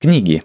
Книги.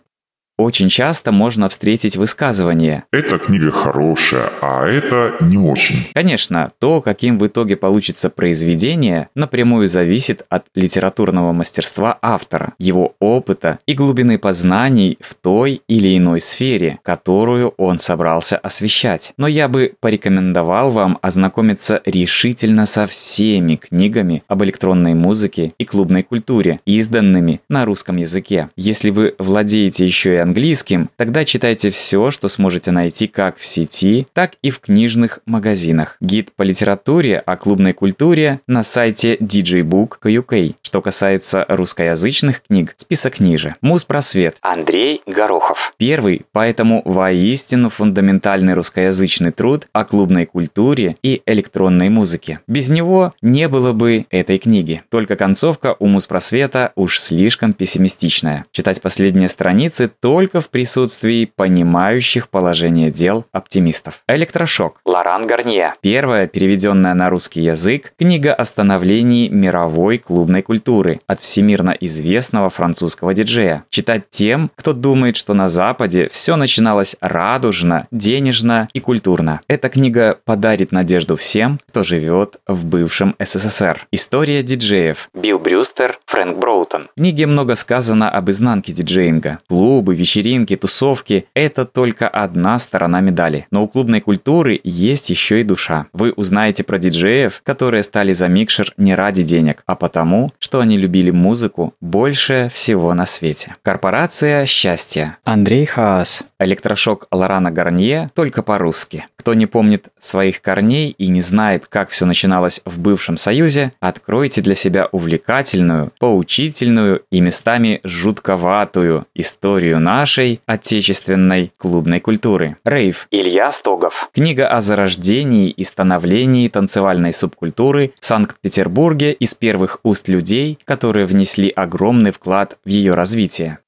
Очень часто можно встретить высказывание Эта книга хорошая, а это не очень. Конечно, то, каким в итоге получится произведение, напрямую зависит от литературного мастерства автора, его опыта и глубины познаний в той или иной сфере, которую он собрался освещать. Но я бы порекомендовал вам ознакомиться решительно со всеми книгами об электронной музыке и клубной культуре, изданными на русском языке. Если вы владеете еще и английским, тогда читайте все, что сможете найти как в сети, так и в книжных магазинах. Гид по литературе о клубной культуре на сайте djbook.uk. Что касается русскоязычных книг, список ниже. Муз-просвет. Андрей Горохов. Первый, поэтому воистину фундаментальный русскоязычный труд о клубной культуре и электронной музыке. Без него не было бы этой книги. Только концовка у Муз-просвета уж слишком пессимистичная. Читать последние страницы то только в присутствии понимающих положение дел оптимистов. Электрошок. Лоран Гарнье. Первая, переведенная на русский язык, книга о становлении мировой клубной культуры от всемирно известного французского диджея. Читать тем, кто думает, что на Западе все начиналось радужно, денежно и культурно. Эта книга подарит надежду всем, кто живет в бывшем СССР. История диджеев. Билл Брюстер, Фрэнк Броутон. В книге много сказано об изнанке диджеинга. Клубы, вечеринки, тусовки – это только одна сторона медали. Но у клубной культуры есть еще и душа. Вы узнаете про диджеев, которые стали за микшер не ради денег, а потому, что они любили музыку больше всего на свете. Корпорация счастья. Андрей Хаас. Электрошок Лорана Гарнье только по-русски. Кто не помнит своих корней и не знает, как все начиналось в бывшем Союзе, откройте для себя увлекательную, поучительную и местами жутковатую историю нашей отечественной клубной культуры. Рейв. Илья Стогов. Книга о зарождении и становлении танцевальной субкультуры в Санкт-Петербурге из первых уст людей, которые внесли огромный вклад в ее развитие.